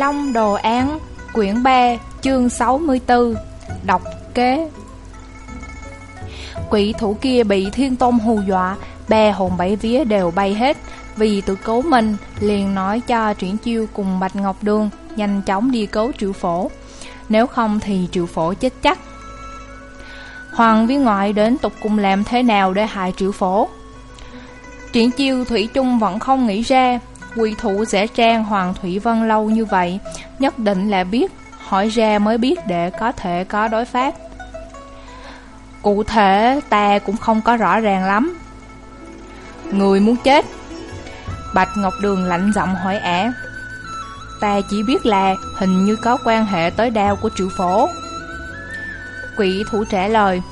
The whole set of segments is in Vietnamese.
Long Đồ Án, Quyển 3 chương 64 Đọc kế. Quỷ thủ kia bị thiên tôn hù dọa, Ba hồn bảy vía đều bay hết. Vì tự cứu mình, liền nói cho Triển Chiêu cùng Bạch Ngọc Đường Nhanh chóng đi cứu triệu phổ. Nếu không thì triệu phổ chết chắc. Hoàng viên ngoại đến tục cùng làm thế nào để hại triệu phổ? Triển Chiêu Thủy chung vẫn không nghĩ ra. Quỷ thủ sẽ trang Hoàng Thủy Vân lâu như vậy, Nhất định là biết, Hỏi ra mới biết để có thể có đối pháp Cụ thể ta cũng không có rõ ràng lắm. Người muốn chết? Bạch Ngọc Đường lạnh giọng hỏi ả. Ta chỉ biết là hình như có quan hệ tới đao của triệu phổ. Quỷ thủ trả lời,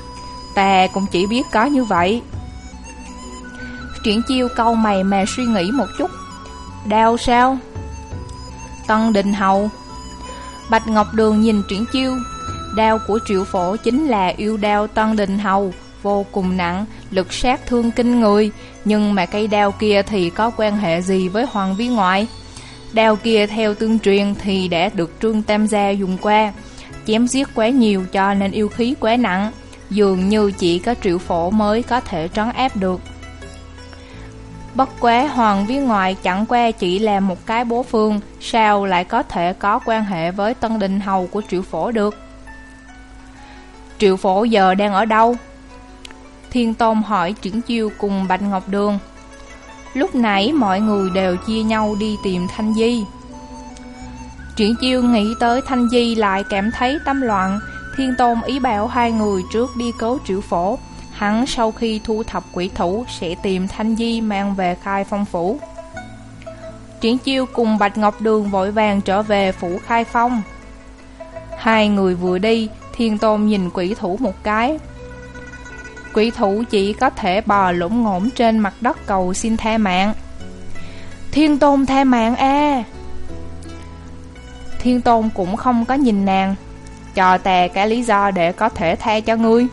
Ta cũng chỉ biết có như vậy. Triển chiêu câu mày mà suy nghĩ một chút. Đao sao? Tân Đình Hầu. Bạch Ngọc Đường nhìn Triển Chiêu. Đao của triệu phổ chính là yêu đao Tân Đình Hầu Vô cùng nặng, lực sát thương kinh người. Nhưng mà cây đao kia thì có quan hệ gì với Hoàng Vi Ngoại? Đao kia theo tương truyền thì đã được Trương Tam Gia dùng qua Chém giết quá nhiều cho nên yêu khí quá nặng. Dường như chỉ có triệu phổ mới có thể trấn áp được. Bất quá Hoàng Viên Ngoại chẳng qua chỉ là một cái bố phương, sao lại có thể có quan hệ với Tân Đình Hầu của Triệu Phổ được? Triệu Phổ giờ đang ở đâu? Thiên Tôn hỏi Triển Chiêu cùng Bạch Ngọc Đường. Lúc nãy mọi người đều chia nhau đi tìm Thanh Di. Triển Chiêu nghĩ tới Thanh Di lại cảm thấy tâm loạn, Thiên Tôn ý bảo hai người trước đi cứu Triệu Phổ, Hắn sau khi thu thập quỷ thủ sẽ tìm Thanh Di mang về khai phong phủ. Triển chiêu cùng Bạch Ngọc Đường vội vàng trở về phủ khai phong. Hai người vừa đi, thiên tôn nhìn quỷ thủ một cái. Quỷ thủ chỉ có thể bò lũng ngổm trên mặt đất cầu xin tha mạng. Thiên tôn tha mạng a Thiên tôn cũng không có nhìn nàng Cho tè cái lý do để có thể tha cho ngươi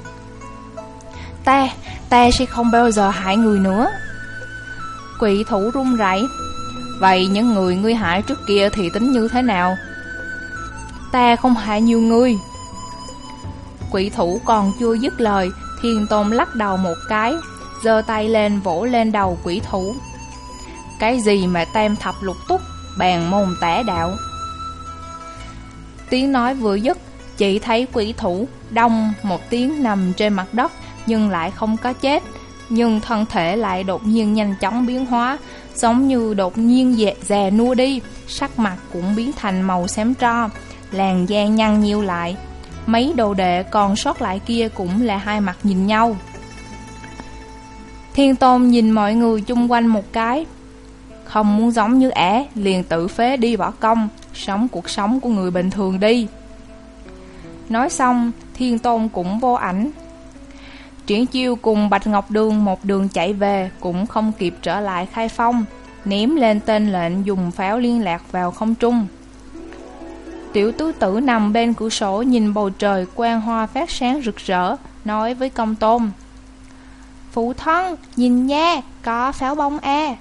Ta, ta sẽ không bao giờ hại người nữa. Quỷ thủ run rẩy. Vậy những người ngươi hại trước kia thì tính như thế nào? Ta không hại nhiều người. Quỷ thủ còn chưa dứt lời Thiên tôn lắc đầu một cái giơ tay lên vỗ lên đầu quỷ thủ. Cái gì mà tam thập lục túc Bàn môn tả đạo? Tiếng nói vừa dứt Chỉ thấy quỷ thủ Đông một tiếng nằm trên mặt đất nhưng lại không có chết. Nhưng thân thể lại đột nhiên nhanh chóng biến hóa Giống như đột nhiên dè, dè nua đi Sắc mặt cũng biến thành màu xám tro Làn da nhăn nhiêu lại. Mấy đồ đệ còn sót lại kia cũng là hai mặt nhìn nhau. Thiên Tôn nhìn mọi người chung quanh một cái. Không muốn giống như ẻ Liền tự phế đi bỏ công Sống cuộc sống của người bình thường đi. Nói xong Thiên Tôn cũng vô ảnh. Triển chiêu cùng Bạch Ngọc Đường một đường chạy về cũng không kịp trở lại khai phong, ném lên tên lệnh dùng pháo liên lạc vào không trung. Tiểu tứ tử nằm bên cửa sổ nhìn bầu trời quang hoa phát sáng rực rỡ, nói với công tôn. Phụ thân, nhìn nha, có pháo bông e.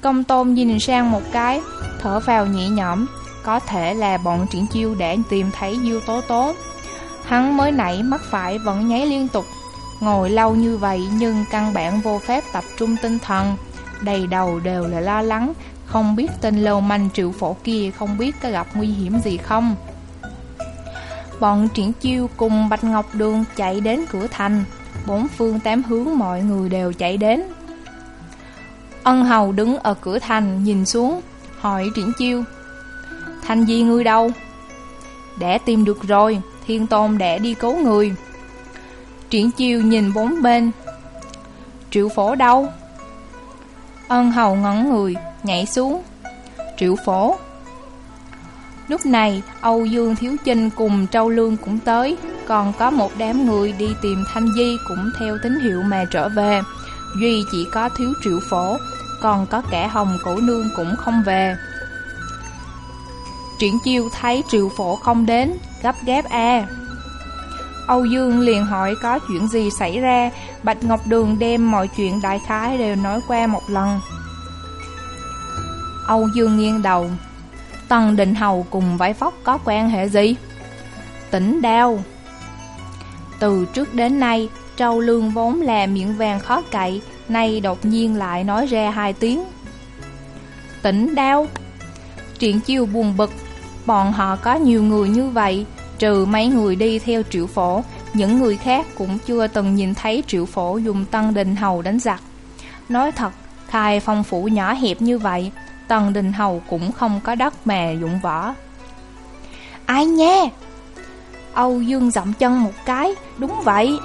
Công tôn nhìn sang một cái, thở vào nhẹ nhõm, có thể là bọn triển chiêu đã tìm thấy diêu tố tố. Hắn mới nãy mắt phải vẫn nháy liên tục. Ngồi lâu như vậy nhưng căn bản vô phép tập trung tinh thần. Đầy đầu đều là lo lắng. Không biết tên lâu manh triệu phổ kia không biết có gặp nguy hiểm gì không. Bọn triển chiêu cùng Bạch Ngọc Đường chạy đến cửa thành. Bốn phương tám hướng mọi người đều chạy đến. Ân hầu đứng ở cửa thành nhìn xuống, Hỏi triển chiêu, Thành gì ngươi đâu? Đã tìm được rồi. Thiên Tôn đã đi cứu người. Triển chiêu nhìn bốn bên. Triệu phổ đâu? Ân hầu ngẩn người, nhảy xuống. Triệu phổ. Lúc này, Âu Dương Thiếu Chinh cùng Châu Lương cũng tới Còn có một đám người đi tìm Thanh Di cũng theo tín hiệu mà trở về. Duy chỉ có thiếu triệu phổ Còn có kẻ hồng cổ nương cũng không về. Triển chiêu thấy triệu phổ không đến Gấp ghép a. Âu Dương liền hỏi có chuyện gì xảy ra. Bạch Ngọc Đường đem mọi chuyện đại khái đều nói qua một lần. Âu Dương nghiêng đầu. Tần Định Hầu cùng Vải Phóc có quan hệ gì? Tỉnh đao. Từ trước đến nay, Trâu Lương vốn là miệng vàng khó cậy, nay đột nhiên lại nói ra hai tiếng. Tỉnh đao. Triển chiêu buồn bực, bọn họ có nhiều người như vậy, trừ mấy người đi theo triệu phổ, những người khác cũng chưa từng nhìn thấy triệu phổ dùng Tân Đình Hầu đánh giặc. Nói thật, khai phong phủ nhỏ hẹp như vậy, Tần Đình Hầu cũng không có đất mà dụng võ. Ai nha? Âu Dương dậm chân một cái, đúng vậy.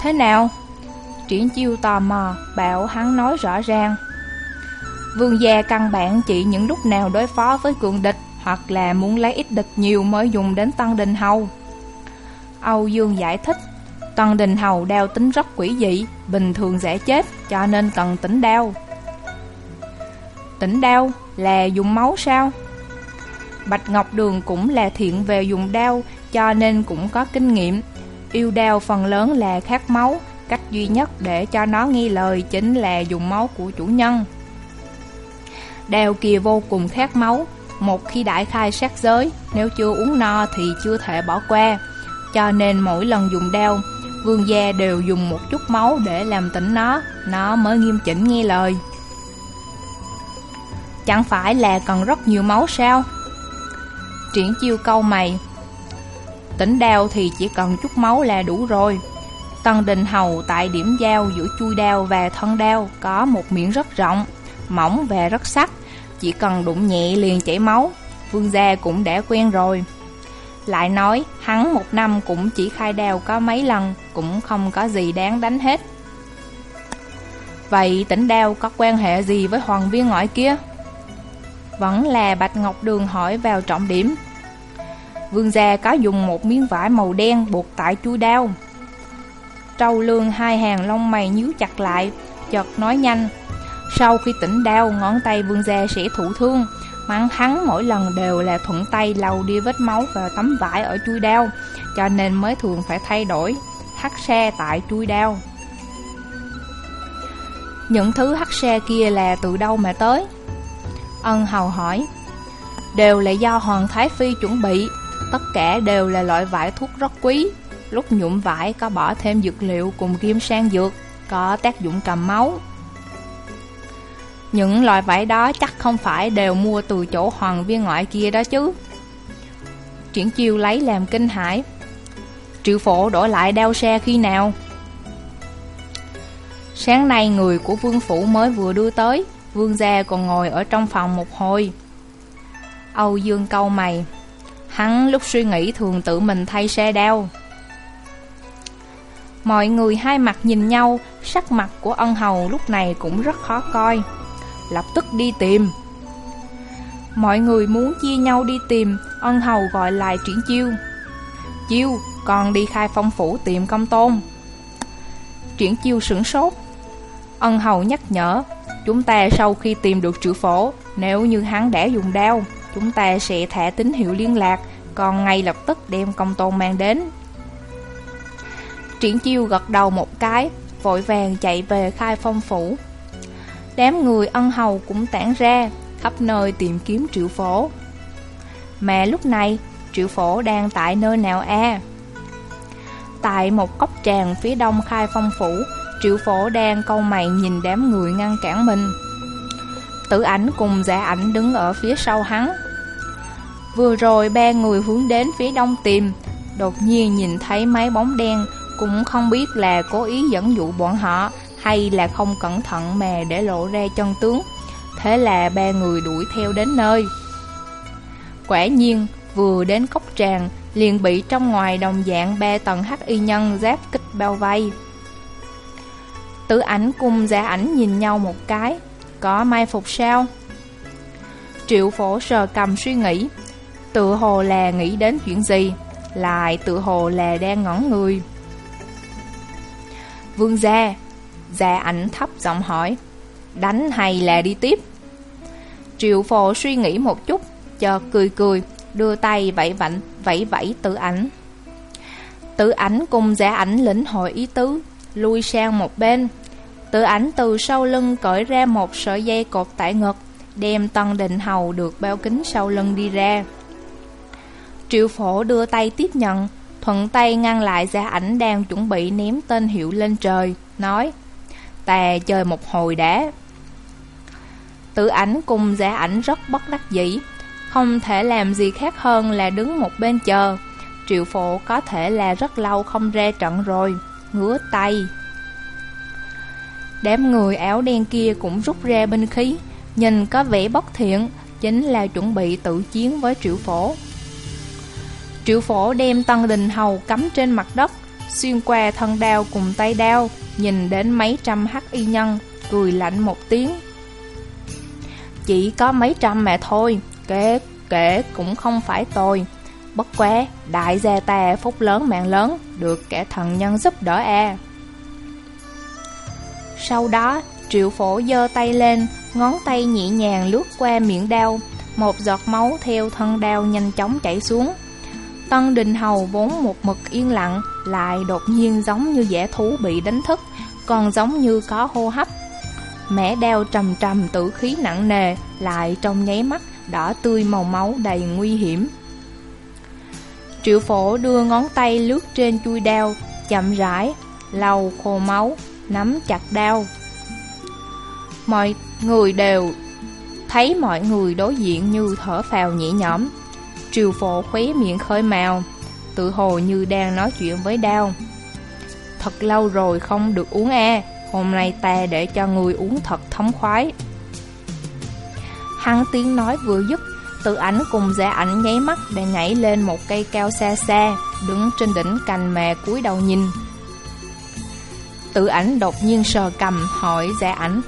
Thế nào? Triển chiêu tò mò, bảo hắn nói rõ ràng. Vương gia căn bản chỉ những lúc nào đối phó với cường địch hoặc là muốn lấy ít địch nhiều mới dùng đến tân Đình Hầu. Âu Dương giải thích, tân Đình Hầu đeo tính rất quỷ dị, bình thường dễ chết, cho nên cần tỉnh đao Tỉnh đao là dùng máu sao? Bạch Ngọc Đường cũng là thiện về dùng đao cho nên cũng có kinh nghiệm. Yêu đao phần lớn là khát máu, cách duy nhất để cho nó nghi lời chính là dùng máu của chủ nhân đeo kia vô cùng khát máu, một khi đại khai sát giới, nếu chưa uống no thì chưa thể bỏ qua. Cho nên mỗi lần dùng đao, vương gia đều dùng một chút máu để làm tỉnh nó, nó mới nghiêm chỉnh nghe lời. Chẳng phải là cần rất nhiều máu sao? Triển chiêu câu mày, Tỉnh đao thì chỉ cần chút máu là đủ rồi. Tân Đình Hầu tại điểm giao giữa chui đao và thân đao có một miệng rất rộng, mỏng và rất sắc, chỉ cần đụng nhẹ liền chảy máu. Vương gia cũng đã quen rồi. Lại nói, hắn một năm cũng chỉ khai đào có mấy lần, cũng không có gì đáng đánh hết. Vậy tỉnh đao có quan hệ gì với hoàng viên ngoại kia? Vẫn là Bạch Ngọc Đường hỏi vào trọng điểm. Vương gia có dùng một miếng vải màu đen buộc tại chui đao. Trâu lương hai hàng lông mày nhíu chặt lại, chợt nói nhanh. Sau khi tỉnh đau, ngón tay vương gia sẽ thụ thương. Mắng hắn mỗi lần đều là thuận tay lau đi vết máu và tấm vải ở chui đao, cho nên mới thường phải thay đổi hắt xe tại chui đao. Những thứ hắt xe kia là từ đâu mà tới? Ân hầu hỏi. Đều là do Hoàng Thái Phi chuẩn bị, tất cả đều là loại vải thuốc rất quý. Lúc nhuộm vải có bỏ thêm dược liệu cùng kim sang dược, có tác dụng cầm máu. Những loại vải đó chắc không phải đều mua từ chỗ hoàng viên ngoại kia đó chứ. Triển chiêu lấy làm kinh hãi. Triệu phổ đổi lại đeo xe khi nào? Sáng nay người của vương phủ mới vừa đưa tới, vương gia còn ngồi ở trong phòng một hồi. Âu Dương câu mày, hắn lúc suy nghĩ thường tự mình thay xe đeo. Mọi người hai mặt nhìn nhau, sắc mặt của ân hầu lúc này cũng rất khó coi lập tức đi tìm. Mọi người muốn chia nhau đi tìm, ân hầu gọi lại triển chiêu. Chiêu, còn đi khai phong phủ tìm công tôn. Triển chiêu sửng sốt. Ân hầu nhắc nhở, chúng ta sau khi tìm được triệu phổ, nếu như hắn đã dùng đao, chúng ta sẽ thả tín hiệu liên lạc, còn ngay lập tức đem công tôn mang đến. Triển chiêu gật đầu một cái, vội vàng chạy về khai phong phủ. Đám người ân hầu cũng tản ra, khắp nơi tìm kiếm triệu phổ. Mà lúc này, triệu phổ đang tại nơi nào a? Tại một cốc tràng phía đông khai phong phủ, triệu phổ đang câu mày nhìn đám người ngăn cản mình. Tử ảnh cùng giả ảnh đứng ở phía sau hắn. Vừa rồi ba người hướng đến phía đông tìm, đột nhiên nhìn thấy mấy bóng đen, cũng không biết là cố ý dẫn dụ bọn họ hay là không cẩn thận mà để lộ ra chân tướng. Thế là ba người đuổi theo đến nơi. Quả nhiên, vừa đến cốc tràng, liền bị trong ngoài đồng dạng ba tầng hắc y nhân giáp kích bao vây. Tử ảnh cùng giả ảnh nhìn nhau một cái, có mai phục sao? Triệu phổ sờ cầm suy nghĩ, tự hồ là nghĩ đến chuyện gì, lại tự hồ là đang ngẩn người. Vương gia, Gia ảnh thấp giọng hỏi Đánh hay là đi tiếp? Triệu phổ suy nghĩ một chút Chợt cười cười Đưa tay vẫy vẫy vẫy vẫy tử ảnh tử ảnh cùng giả ảnh lĩnh hội ý tứ Lui sang một bên. Tử ảnh từ sau lưng cởi ra một sợi dây cột tại ngực đem Tân Định Hầu được bao kính sau lưng đi ra. Triệu phổ đưa tay tiếp nhận, thuận tay ngăn lại gia ảnh đang chuẩn bị ném tên hiệu lên trời, nói Ta chơi một hồi đã. tử ảnh cùng giả ảnh rất bất đắc dĩ, không thể làm gì khác hơn là đứng một bên chờ. Triệu phổ có thể là rất lâu không ra trận rồi, ngứa tay. Đám người áo đen kia cũng rút ra binh khí, nhìn có vẻ bất thiện, chính là chuẩn bị tự chiến với triệu phổ. Triệu phổ đem Tân Đình Hầu cắm trên mặt đất, xuyên qua thân đao cùng tay đao, nhìn đến mấy trăm hắc y nhân, cười lạnh một tiếng. Chỉ có mấy trăm mà thôi, kể, kể cũng không phải tôi. Bất quá, đại gia ta phúc lớn mạng lớn, được kẻ thần nhân giúp đỡ a. Sau đó, triệu phổ giơ tay lên, ngón tay nhẹ nhàng lướt qua miệng đao, một giọt máu theo thân đao nhanh chóng chảy xuống. Tân Đình Hầu vốn một mực yên lặng, lại đột nhiên giống như dẻ thú bị đánh thức, còn giống như có hô hấp. Mẻ đeo trầm trầm tử khí nặng nề, lại trong nháy mắt, đỏ tươi màu máu đầy nguy hiểm. Triệu phổ đưa ngón tay lướt trên chui đao, chậm rãi, lau khô máu, nắm chặt đao. Mọi người đều thấy mọi người đối diện như thở phào nhẹ nhõm. Triều phổ khóe miệng khơi màu, tự hồ như đang nói chuyện với đau Thật lâu rồi không được uống e, hôm nay ta để cho người uống thật thống khoái. Hắn tiếng nói vừa dứt, tự ảnh cùng giả ảnh nháy mắt để nhảy lên một cây cao xa xa, đứng trên đỉnh cành mà cúi đầu nhìn. Tự ảnh đột nhiên sờ cầm hỏi giả ảnh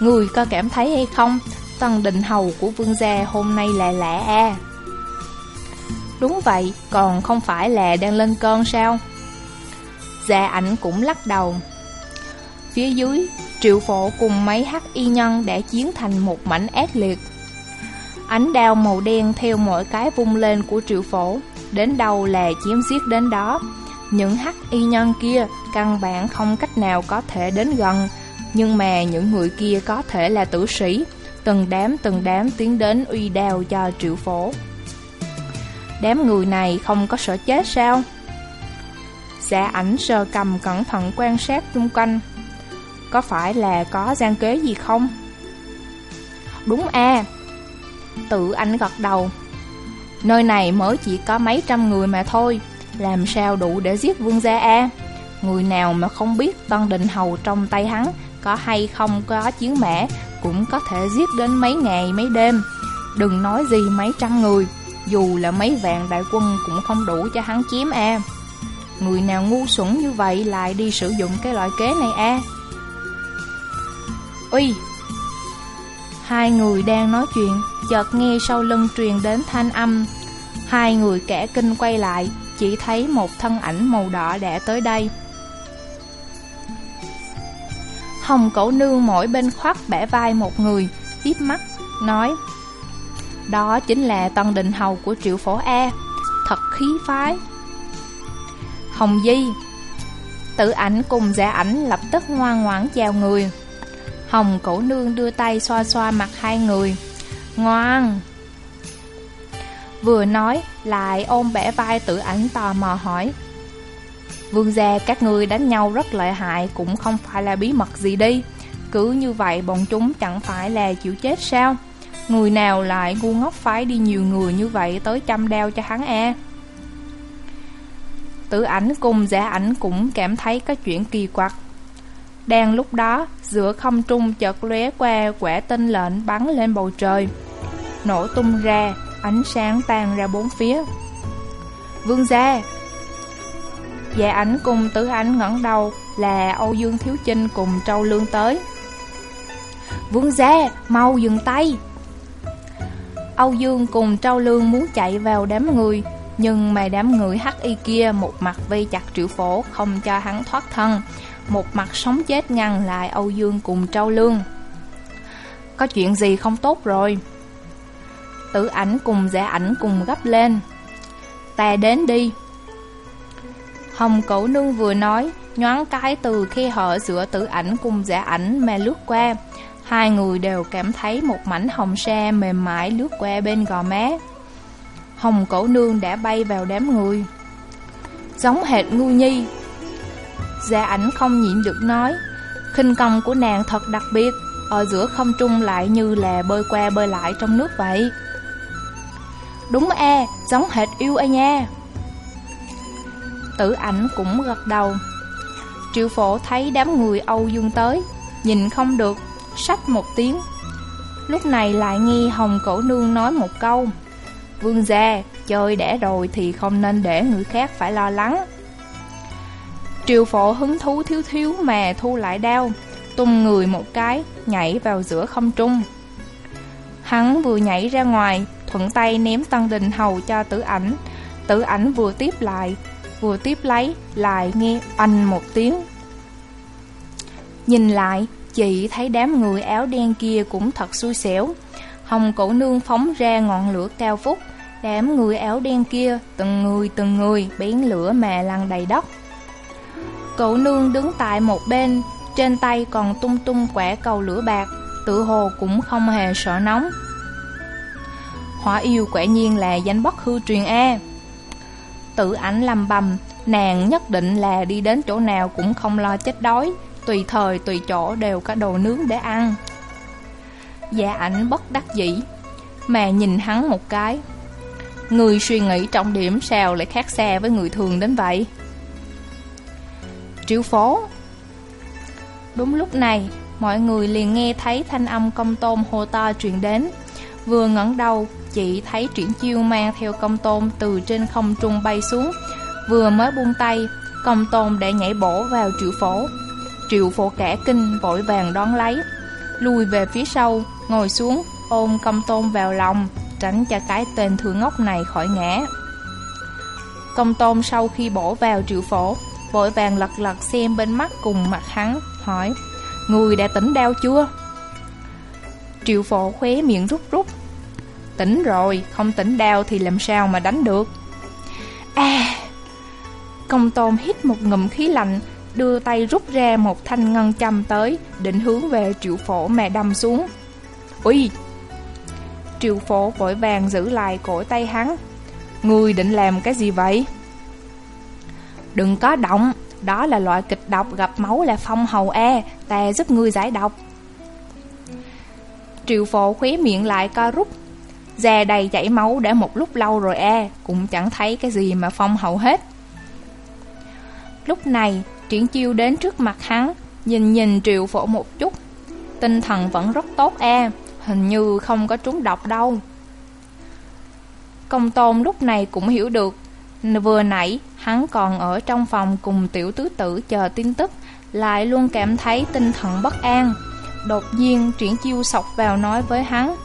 Người có cảm thấy hay không Tần định hầu của vương gia hôm nay là lạ a Đúng vậy Còn không phải là đang lên cơn sao? Dạ ảnh cũng lắc đầu. Phía dưới Triệu phổ cùng mấy hắc y nhân đã chiến thành một mảnh ác liệt. Ánh đao màu đen theo mỗi cái vung lên của triệu phổ Đến đâu là chiếm giết đến đó. Những hắc y nhân kia căn bản không cách nào có thể đến gần, nhưng mà những người kia có thể là tử sĩ, từng đám từng đám tiến đến uy đao cho triệu phổ. Đám người này không có sợ chết sao? Giả ảnh sờ cầm cẩn thận quan sát xung quanh. Có phải là có gian kế gì không? Đúng a Tự anh gật đầu. Nơi này mới chỉ có mấy trăm người mà thôi. Làm sao đủ để giết vương gia A Người nào mà không biết Tân Định Hầu trong tay hắn Có hay không có chiến mã Cũng có thể giết đến mấy ngày, mấy đêm Đừng nói gì mấy trăm người dù là mấy vạn đại quân Cũng không đủ cho hắn chiếm A. Người nào ngu xuẩn như vậy Lại đi sử dụng cái loại kế này A? Uy! Hai người đang nói chuyện Chợt nghe sau lưng truyền đến thanh âm. Hai người kẻ kinh quay lại chỉ thấy một thân ảnh màu đỏ đã tới đây. Hồng cẩu nương mỗi bên khoác bẻ vai một người, hiếp mắt, nói đó chính là tân định hầu của triệu phổ A, thật khí phái. Hồng Di Tự ảnh cùng giả ảnh lập tức ngoan ngoãn chào người. Hồng cổ nương đưa tay xoa xoa mặt hai người. Ngoan! Vừa nói, lại ôm bẻ vai tự ảnh tò mò hỏi Vương gia các ngươi đánh nhau rất lợi hại Cũng không phải là bí mật gì đi Cứ như vậy bọn chúng chẳng phải là chịu chết sao Người nào lại ngu ngốc phái đi nhiều người như vậy Tới chăm đeo cho hắn e Tử ảnh cùng giả ảnh cũng cảm thấy có chuyện kỳ quặc Đang lúc đó, giữa không trung chợt lóe qua quả tinh lệnh bắn lên bầu trời Nổ tung ra, ánh sáng tan ra bốn phía. Vương gia Dạ ảnh cùng tử ảnh ngẩng đầu là Âu Dương Thiếu Chinh cùng Trâu Lương tới. Vương gia, mau dừng tay! Âu Dương cùng Trâu Lương muốn chạy vào đám người, nhưng mà đám người hắc y kia một mặt vây chặt triệu phổ không cho hắn thoát thân, một mặt sống chết ngăn lại Âu Dương cùng Trâu Lương. Có chuyện gì không tốt rồi? Tử ảnh cùng giả ảnh cùng gấp lên Ta đến đi Hồng cẩu nương vừa nói Nhoáng cái từ khe hở giữa tử ảnh cùng giả ảnh mà lướt qua Hai người đều cảm thấy một mảnh hồng sa mềm mại lướt qua bên gò má. Hồng cổ nương đã bay vào đám người. Giống hệt ngu nhi. Gia ảnh không nhịn được nói khinh công của nàng thật đặc biệt Ở giữa không trung lại như là bơi qua bơi lại trong nước vậy. Đúng e, giống hệt yêu ai nha. Tử ảnh cũng gật đầu. Triệu phổ thấy đám người Âu Dương tới Nhìn không được Sách một tiếng. Lúc này lại nghe Hồng Cổ Nương nói một câu. Vương gia, Chơi đẻ rồi thì không nên để người khác phải lo lắng. Triều phổ hứng thú thiếu thiếu mà thu lại đao, Tung người một cái, Nhảy vào giữa không trung. Hắn vừa nhảy ra ngoài, Thuận tay ném Tân Đình Hầu cho tử ảnh. Tử ảnh vừa tiếp lại, Vừa tiếp lấy, Lại nghe anh một tiếng. Nhìn lại Chị thấy đám người áo đen kia cũng thật xui xẻo. Hồng cổ nương phóng ra ngọn lửa cao phúc Đám người áo đen kia Từng người từng người bén lửa mà lăn đầy đất. Cổ nương đứng tại một bên, Trên tay còn tung tung quả cầu lửa bạc, Tự hồ cũng không hề sợ nóng. Hỏa yêu quả nhiên là danh bất hư truyền A. Tự ảnh lầm bầm, Nàng nhất định là đi đến chỗ nào cũng không lo chết đói. Tùy thời, tùy chỗ đều có đồ nướng để ăn. Dạ ảnh bất đắc dĩ Mà nhìn hắn một cái. Người suy nghĩ trọng điểm sao lại khác xa với người thường đến vậy? Triệu phố Đúng lúc này, Mọi người liền nghe thấy thanh âm công tôm hô to truyền đến. Vừa ngẩng đầu Chị thấy triển chiêu mang theo công tôm Từ trên không trung bay xuống. Vừa mới buông tay, Công tôm đã nhảy bổ vào triệu phổ. Triệu phổ cả kinh vội vàng đón lấy. Lùi về phía sau, Ngồi xuống, ôm công tôn vào lòng, Tránh cho cái tên thừa ngốc này khỏi ngã. Công tôn sau khi bổ vào triệu phổ, Vội vàng lật lật xem bên mắt cùng mặt hắn, Hỏi, Người đã tỉnh đau chưa? Triệu phổ khóe miệng rút rút, Tỉnh rồi, Không tỉnh đau thì làm sao mà đánh được? À Công tôn hít một ngụm khí lạnh đưa tay rút ra một thanh ngân châm tới, định hướng về triệu phổ mà đâm xuống. Úi! Triệu phổ vội vàng giữ lại cổ tay hắn. Người định làm cái gì vậy? Đừng có động, đó là loại kịch độc gặp máu là phong hầu e, ta giúp ngươi giải độc. Triệu phổ khóe miệng lại co rút, da đầy chảy máu đã một lúc lâu rồi e, cũng chẳng thấy cái gì mà phong hầu hết. Lúc này, Triển chiêu đến trước mặt hắn, Nhìn nhìn triệu phổ một chút. Tinh thần vẫn rất tốt e Hình như không có trúng độc đâu. Công tôn lúc này cũng hiểu được. Vừa nãy, hắn còn ở trong phòng cùng tiểu tứ tử chờ tin tức, Lại luôn cảm thấy tinh thần bất an. Đột nhiên, triển chiêu sọc vào nói với hắn,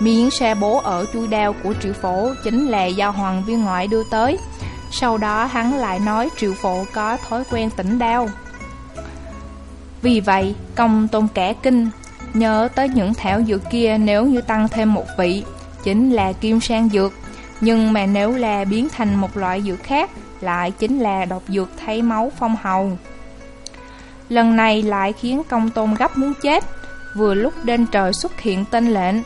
Miếng xe bố ở chui đao của triệu phổ Chính là do hoàng viên ngoại đưa tới sau đó hắn lại nói triệu phổ có thói quen tỉnh đau. Vì vậy, công tôn kẻ kinh, Nhớ tới những thảo dược kia nếu như tăng thêm một vị, Chính là kim sang dược. Nhưng mà nếu là biến thành một loại dược khác, Lại chính là độc dược thay máu phong hầu. Lần này lại khiến công tôn gấp muốn chết. Vừa lúc đêm trời xuất hiện tên lệnh,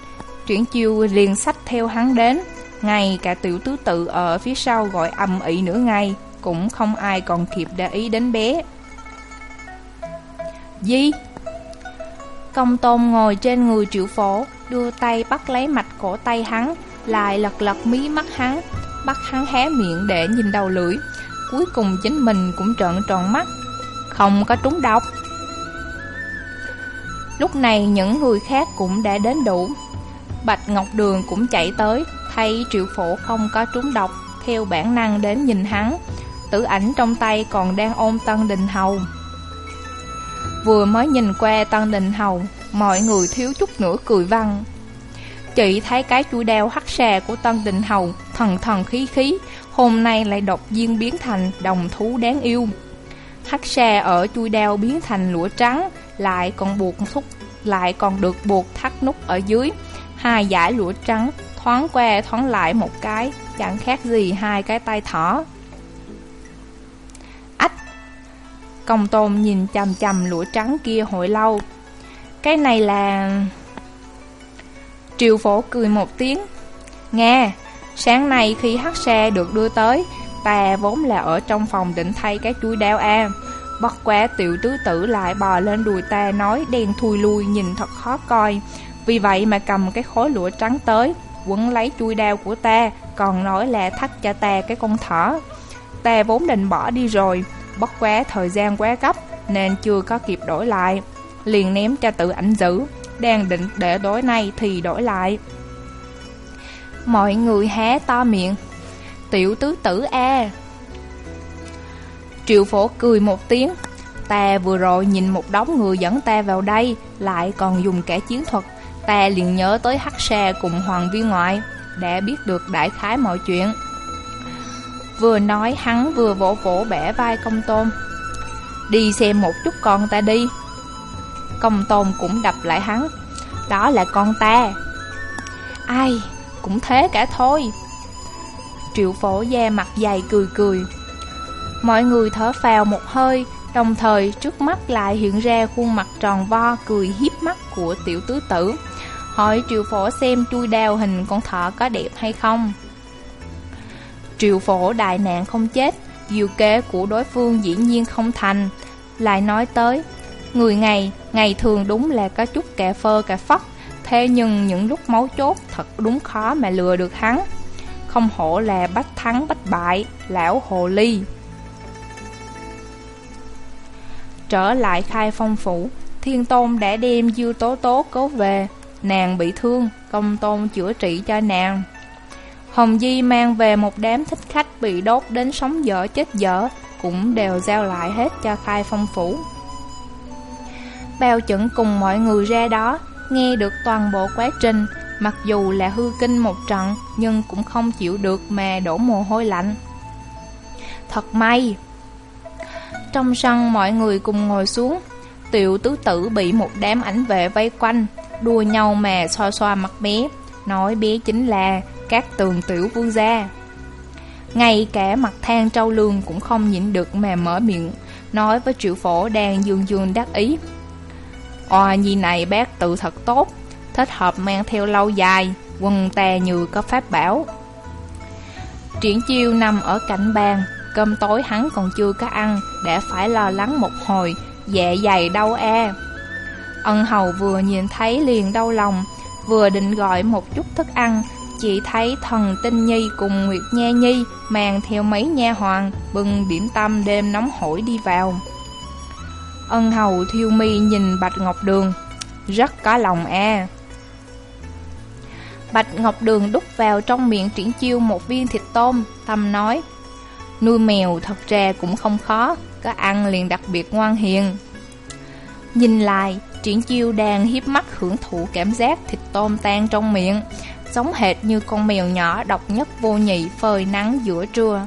Chuyển chiêu liền sách theo hắn đến ngay cả tiểu tứ tự ở phía sau gọi âm ỉ nửa ngày Cũng không ai còn kịp để ý đến bé. Di, Công tôn ngồi trên người triệu phổ, Đưa tay bắt lấy mạch cổ tay hắn, Lại lật lật mí mắt hắn, Bắt hắn hé miệng để nhìn đầu lưỡi. Cuối cùng chính mình cũng trợn tròn mắt, Không có trúng độc. Lúc này những người khác cũng đã đến đủ. Bạch Ngọc Đường cũng chạy tới Thấy triệu phổ không có trúng độc, Theo bản năng đến nhìn hắn. Tử ảnh trong tay còn đang ôm Tân Đình Hầu. Vừa mới nhìn qua Tân Đình Hầu, Mọi người thiếu chút nữa cười văng. Chị thấy cái chuỗi đeo hắc xà của Tân Đình Hầu, Thần thần khí khí, Hôm nay lại đột nhiên biến thành đồng thú đáng yêu. Hắc xà ở chuôi đeo biến thành lũa trắng, Lại còn buộc thúc, Lại còn được buộc thắt nút ở dưới. Hai giải lũa trắng thoáng qua thoáng lại một cái, chẳng khác gì hai cái tay thỏ. Ách! Công tôn nhìn chầm chầm lũa trắng kia hồi lâu. Cái này là... Triều phổ cười một tiếng Nghe, sáng nay khi hắc xe được đưa tới Ta vốn là ở trong phòng định thay cái chuối đeo am Bất quá tiểu tứ tử lại bò lên đùi ta nói đen thui lui nhìn thật khó coi Vì vậy mà cầm cái khối lụa trắng tới Quấn lấy chui đao của ta, Còn nói là thắt cho ta cái con thỏ. Ta vốn định bỏ đi rồi, Bất quá thời gian quá gấp Nên chưa có kịp đổi lại. Liền ném cho tự ảnh giữ, Đang định để tối nay thì đổi lại. Mọi người hé to miệng. Tiểu tứ tử a. Triệu phổ cười một tiếng. Ta vừa rồi nhìn một đống người dẫn ta vào đây, Lại còn dùng cả chiến thuật Ta liền nhớ tới hắc xe cùng hoàng viên ngoại Đã biết được đại khái mọi chuyện. Vừa nói, hắn vừa vỗ vỗ bẻ vai công tôn. Đi xem một chút con ta đi. Công tôn cũng đập lại hắn. Đó là con ta. Ai, cũng thế cả thôi. Triệu phổ da mặt dày cười cười. Mọi người thở phào một hơi Đồng thời trước mắt lại hiện ra khuôn mặt tròn vo cười hiếp mắt của tiểu tứ tử. Hỏi triệu phổ xem chui đao hình con thỏ có đẹp hay không. Triệu phổ đại nạn không chết Diệu kế của đối phương dĩ nhiên không thành. Lại nói tới Người ngày, ngày thường đúng là có chút cà phơ cà phất Thế nhưng những lúc máu chốt thật đúng khó mà lừa được hắn. Không hổ là bách thắng bách bại, lão hồ ly. Trở lại khai phong phủ. Thiên tôn đã đem dư tố tố cứu về. Nàng bị thương, công tôn chữa trị cho nàng. Hồng Di mang về một đám thích khách bị đốt đến sống dở chết dở Cũng đều giao lại hết cho khai phong phủ. Bao chuẩn cùng mọi người ra đó Nghe được toàn bộ quá trình Mặc dù là hư kinh một trận Nhưng cũng không chịu được mà đổ mồ hôi lạnh. Thật may trong sân, mọi người cùng ngồi xuống. Tiểu tứ tử bị một đám ảnh vệ vây quanh, Đua nhau mà xoa xoa mặt bé, Nói bé chính là các tường tiểu vương gia. Ngay cả mặt than trâu lương cũng không nhịn được mà mở miệng, Nói với triệu phổ đang dương dương đắc ý. Oa nhi này bác tự thật tốt, Thích hợp mang theo lâu dài Quần tè như có pháp bảo. Triển chiêu nằm ở cạnh bàn Cơm tối hắn còn chưa có ăn Để phải lo lắng một hồi Dạ dày đau e. Ân hầu vừa nhìn thấy liền đau lòng, Vừa định gọi một chút thức ăn, Chỉ thấy thần tinh nhi cùng Nguyệt Nha Nhi Mang theo mấy nha hoàng Bưng điểm tâm đêm nóng hổi đi vào. Ân hầu thiêu mi nhìn Bạch Ngọc Đường, Rất có lòng e. Bạch Ngọc Đường đút vào trong miệng triển chiêu một viên thịt tôm Tâm nói Nuôi mèo thật ra cũng không khó, Có ăn liền đặc biệt ngoan hiền. Nhìn lại, Triển chiêu đang hiếp mắt hưởng thụ cảm giác thịt tôm tan trong miệng, Giống hệt như con mèo nhỏ độc nhất vô nhị phơi nắng giữa trưa.